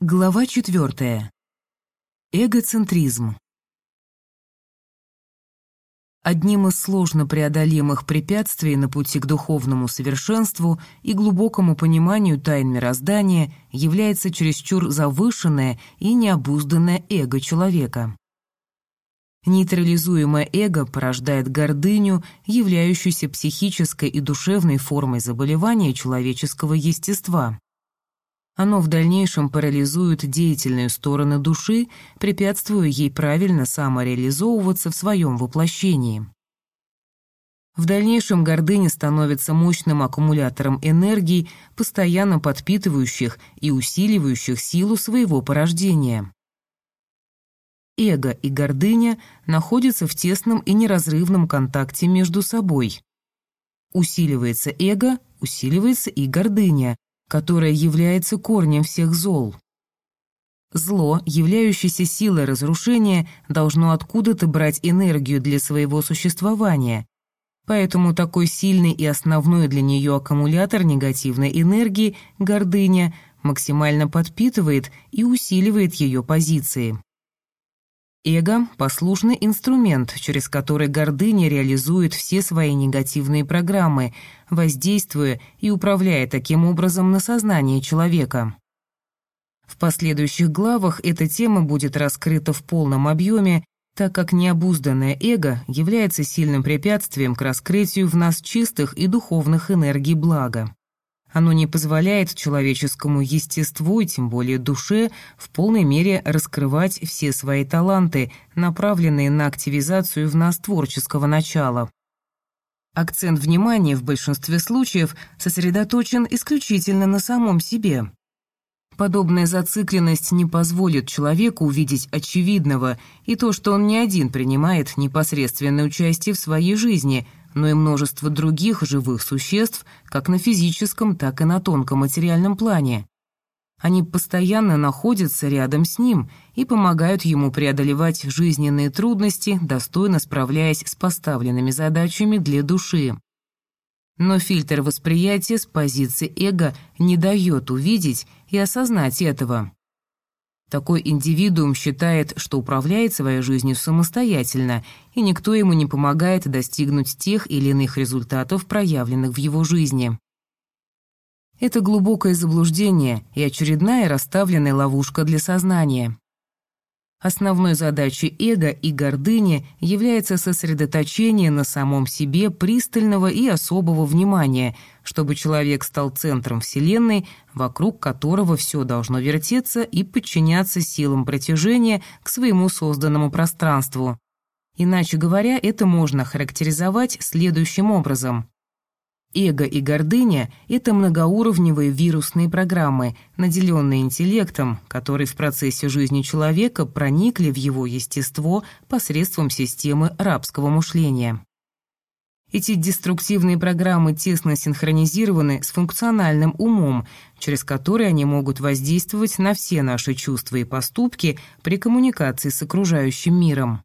Глава четвертая. Эгоцентризм. Одним из сложно преодолимых препятствий на пути к духовному совершенству и глубокому пониманию тайн мироздания является чересчур завышенное и необузданное эго человека. Нейтрализуемое эго порождает гордыню, являющуюся психической и душевной формой заболевания человеческого естества. Оно в дальнейшем парализует деятельные стороны души, препятствуя ей правильно самореализовываться в своем воплощении. В дальнейшем гордыня становится мощным аккумулятором энергии, постоянно подпитывающих и усиливающих силу своего порождения. Эго и гордыня находятся в тесном и неразрывном контакте между собой. Усиливается эго, усиливается и гордыня, которое является корнем всех зол. Зло, являющееся силой разрушения, должно откуда-то брать энергию для своего существования, поэтому такой сильный и основной для нее аккумулятор негативной энергии, гордыня, максимально подпитывает и усиливает ее позиции. Эго – послушный инструмент, через который гордыня реализует все свои негативные программы, воздействуя и управляя таким образом на сознание человека. В последующих главах эта тема будет раскрыта в полном объеме, так как необузданное эго является сильным препятствием к раскрытию в нас чистых и духовных энергий блага. Оно не позволяет человеческому естеству и тем более душе в полной мере раскрывать все свои таланты, направленные на активизацию в нас творческого начала. Акцент внимания в большинстве случаев сосредоточен исключительно на самом себе. Подобная зацикленность не позволит человеку увидеть очевидного и то, что он не один принимает непосредственное участие в своей жизни – но и множество других живых существ, как на физическом, так и на тонком материальном плане. Они постоянно находятся рядом с ним и помогают ему преодолевать жизненные трудности, достойно справляясь с поставленными задачами для души. Но фильтр восприятия с позиции эго не дает увидеть и осознать этого. Такой индивидуум считает, что управляет своей жизнью самостоятельно, и никто ему не помогает достигнуть тех или иных результатов, проявленных в его жизни. Это глубокое заблуждение и очередная расставленная ловушка для сознания. Основной задачей эго и гордыни является сосредоточение на самом себе пристального и особого внимания, чтобы человек стал центром Вселенной, вокруг которого все должно вертеться и подчиняться силам притяжения к своему созданному пространству. Иначе говоря, это можно характеризовать следующим образом. Эго и гордыня — это многоуровневые вирусные программы, наделенные интеллектом, которые в процессе жизни человека проникли в его естество посредством системы рабского мышления. Эти деструктивные программы тесно синхронизированы с функциональным умом, через который они могут воздействовать на все наши чувства и поступки при коммуникации с окружающим миром.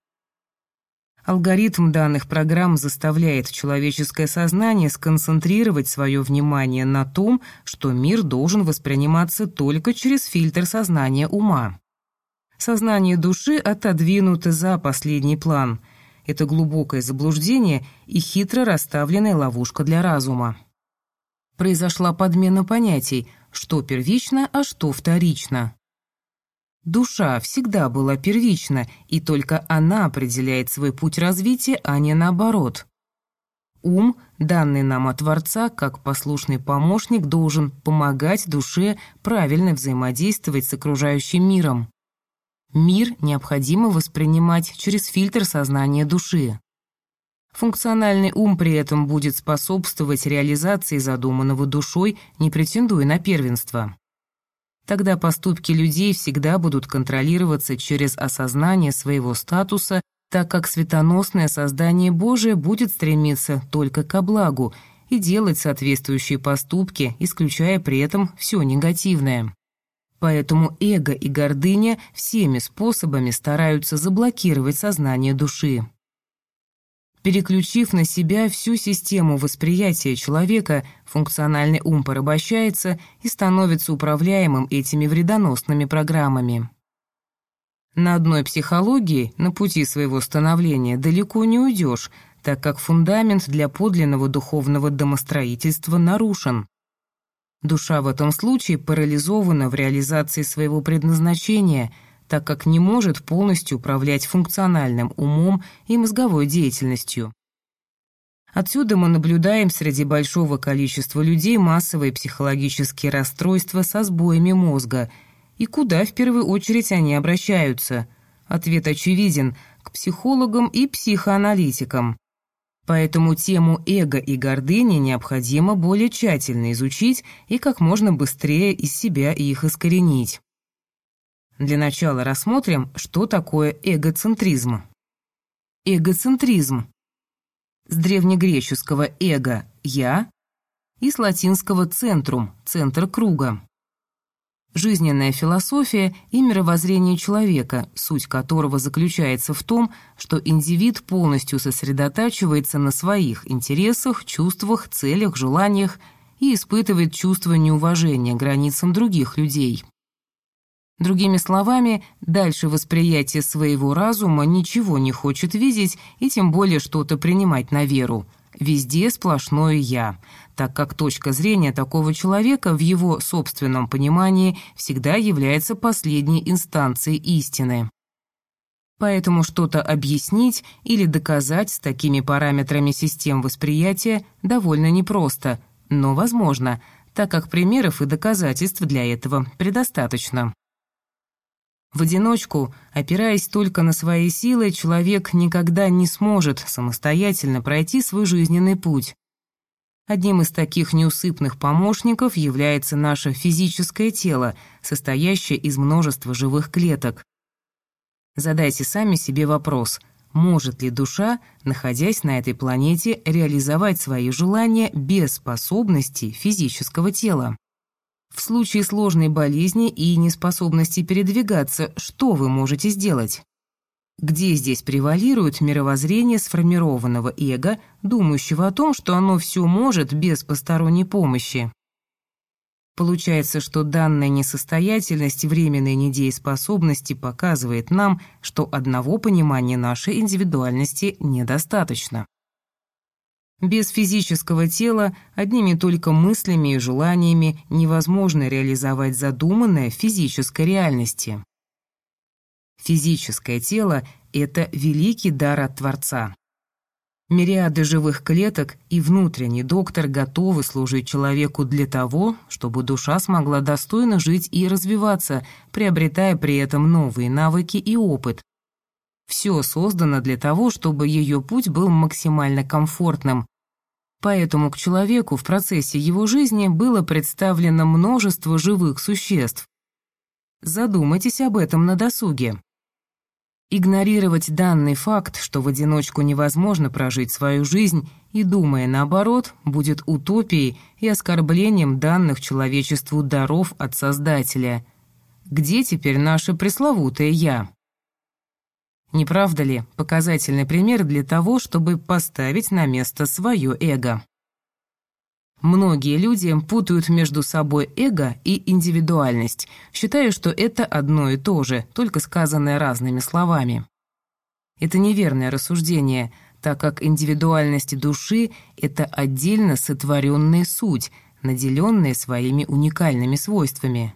Алгоритм данных программ заставляет человеческое сознание сконцентрировать свое внимание на том, что мир должен восприниматься только через фильтр сознания ума. Сознание души отодвинуто за последний план. Это глубокое заблуждение и хитро расставленная ловушка для разума. Произошла подмена понятий, что первично, а что вторично. Душа всегда была первична, и только она определяет свой путь развития, а не наоборот. Ум, данный нам от Творца, как послушный помощник, должен помогать душе правильно взаимодействовать с окружающим миром. Мир необходимо воспринимать через фильтр сознания души. Функциональный ум при этом будет способствовать реализации задуманного душой, не претендуя на первенство. Тогда поступки людей всегда будут контролироваться через осознание своего статуса, так как светоносное создание Божие будет стремиться только ко благу и делать соответствующие поступки, исключая при этом все негативное. Поэтому эго и гордыня всеми способами стараются заблокировать сознание души. Переключив на себя всю систему восприятия человека, функциональный ум порабощается и становится управляемым этими вредоносными программами. На одной психологии на пути своего становления далеко не уйдешь, так как фундамент для подлинного духовного домостроительства нарушен. Душа в этом случае парализована в реализации своего предназначения, так как не может полностью управлять функциональным умом и мозговой деятельностью. Отсюда мы наблюдаем среди большого количества людей массовые психологические расстройства со сбоями мозга – и куда в первую очередь они обращаются? Ответ очевиден – к психологам и психоаналитикам. Поэтому тему эго и гордыни необходимо более тщательно изучить и как можно быстрее из себя их искоренить. Для начала рассмотрим, что такое эгоцентризм. Эгоцентризм. С древнегреческого «эго» – «я» и с латинского «центрум» – «центр круга». Жизненная философия и мировоззрение человека, суть которого заключается в том, что индивид полностью сосредотачивается на своих интересах, чувствах, целях, желаниях и испытывает чувство неуважения границам других людей. Другими словами, дальше восприятие своего разума ничего не хочет видеть и тем более что-то принимать на веру. Везде сплошное «я», так как точка зрения такого человека в его собственном понимании всегда является последней инстанцией истины. Поэтому что-то объяснить или доказать с такими параметрами систем восприятия довольно непросто, но возможно, так как примеров и доказательств для этого предостаточно. В одиночку, опираясь только на свои силы, человек никогда не сможет самостоятельно пройти свой жизненный путь. Одним из таких неусыпных помощников является наше физическое тело, состоящее из множества живых клеток. Задайте сами себе вопрос, может ли душа, находясь на этой планете, реализовать свои желания без способностей физического тела? В случае сложной болезни и неспособности передвигаться, что вы можете сделать? Где здесь превалирует мировоззрение сформированного эго, думающего о том, что оно все может без посторонней помощи? Получается, что данная несостоятельность временной недееспособности показывает нам, что одного понимания нашей индивидуальности недостаточно. Без физического тела одними только мыслями и желаниями невозможно реализовать задуманное в физической реальности. Физическое тело — это великий дар от Творца. Мириады живых клеток и внутренний доктор готовы служить человеку для того, чтобы душа смогла достойно жить и развиваться, приобретая при этом новые навыки и опыт. Все создано для того, чтобы ее путь был максимально комфортным. Поэтому к человеку в процессе его жизни было представлено множество живых существ. Задумайтесь об этом на досуге. Игнорировать данный факт, что в одиночку невозможно прожить свою жизнь, и думая наоборот, будет утопией и оскорблением данных человечеству даров от Создателя. Где теперь наше пресловутое «я»? Не правда ли показательный пример для того, чтобы поставить на место свое эго? Многие люди путают между собой эго и индивидуальность, считая, что это одно и то же, только сказанное разными словами. Это неверное рассуждение, так как индивидуальность души — это отдельно сотворенная суть, наделенная своими уникальными свойствами.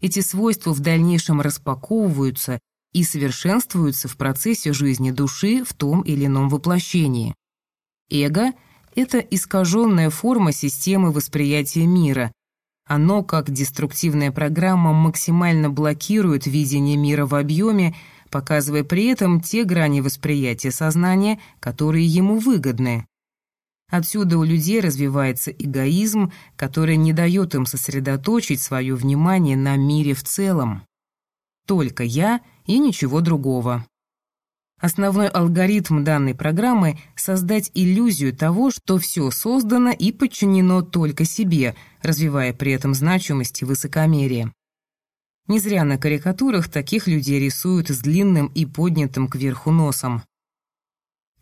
Эти свойства в дальнейшем распаковываются и совершенствуются в процессе жизни души в том или ином воплощении. Эго — это искаженная форма системы восприятия мира. Оно, как деструктивная программа, максимально блокирует видение мира в объеме, показывая при этом те грани восприятия сознания, которые ему выгодны. Отсюда у людей развивается эгоизм, который не дает им сосредоточить свое внимание на мире в целом. Только я и ничего другого. Основной алгоритм данной программы — создать иллюзию того, что все создано и подчинено только себе, развивая при этом значимость и высокомерие. Не зря на карикатурах таких людей рисуют с длинным и поднятым кверху носом.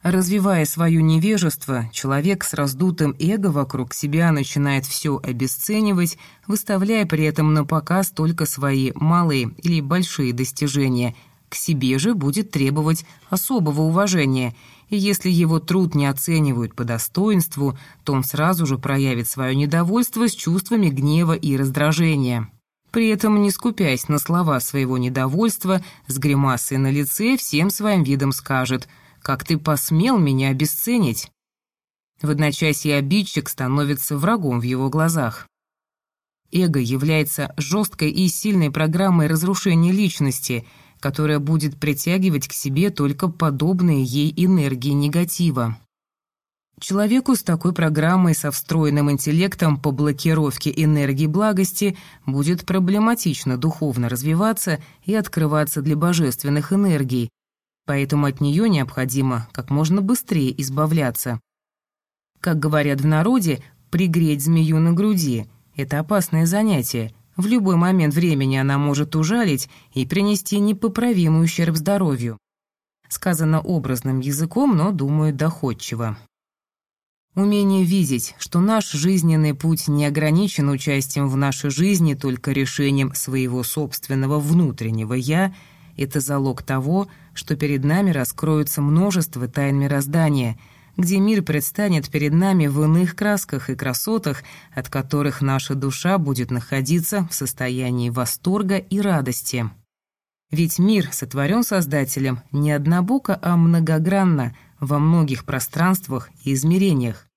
Развивая свое невежество, человек с раздутым эго вокруг себя начинает все обесценивать, выставляя при этом на показ только свои малые или большие достижения. К себе же будет требовать особого уважения, и если его труд не оценивают по достоинству, то он сразу же проявит свое недовольство с чувствами гнева и раздражения. При этом, не скупясь на слова своего недовольства, с гримасой на лице всем своим видом скажет – как ты посмел меня обесценить?» В одночасье обидчик становится врагом в его глазах. Эго является жесткой и сильной программой разрушения личности, которая будет притягивать к себе только подобные ей энергии негатива. Человеку с такой программой со встроенным интеллектом по блокировке энергии благости будет проблематично духовно развиваться и открываться для божественных энергий, поэтому от нее необходимо как можно быстрее избавляться. Как говорят в народе, пригреть змею на груди – это опасное занятие. В любой момент времени она может ужалить и принести непоправимый ущерб здоровью. Сказано образным языком, но, думаю, доходчиво. Умение видеть, что наш жизненный путь не ограничен участием в нашей жизни только решением своего собственного внутреннего «я», это залог того, что перед нами раскроются множество тайн мироздания, где мир предстанет перед нами в иных красках и красотах, от которых наша душа будет находиться в состоянии восторга и радости. Ведь мир сотворен Создателем не однобоко, а многогранно, во многих пространствах и измерениях.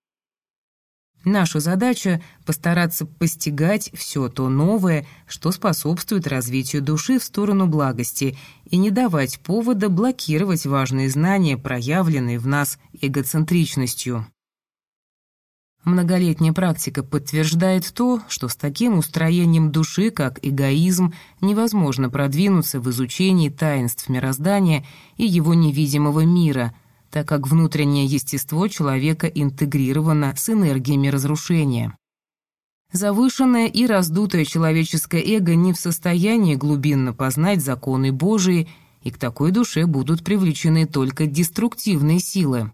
Наша задача — постараться постигать все то новое, что способствует развитию души в сторону благости, и не давать повода блокировать важные знания, проявленные в нас эгоцентричностью. Многолетняя практика подтверждает то, что с таким устроением души, как эгоизм, невозможно продвинуться в изучении таинств мироздания и его невидимого мира — так как внутреннее естество человека интегрировано с энергиями разрушения. Завышенное и раздутое человеческое эго не в состоянии глубинно познать законы Божии, и к такой душе будут привлечены только деструктивные силы.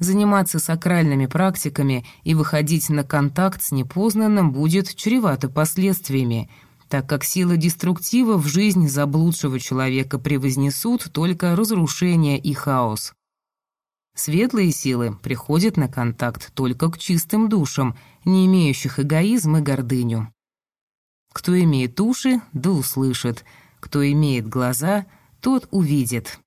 Заниматься сакральными практиками и выходить на контакт с непознанным будет чревато последствиями, так как силы деструктива в жизнь заблудшего человека превознесут только разрушение и хаос. Светлые силы приходят на контакт только к чистым душам, не имеющих эгоизм и гордыню. Кто имеет уши, да услышит, кто имеет глаза, тот увидит.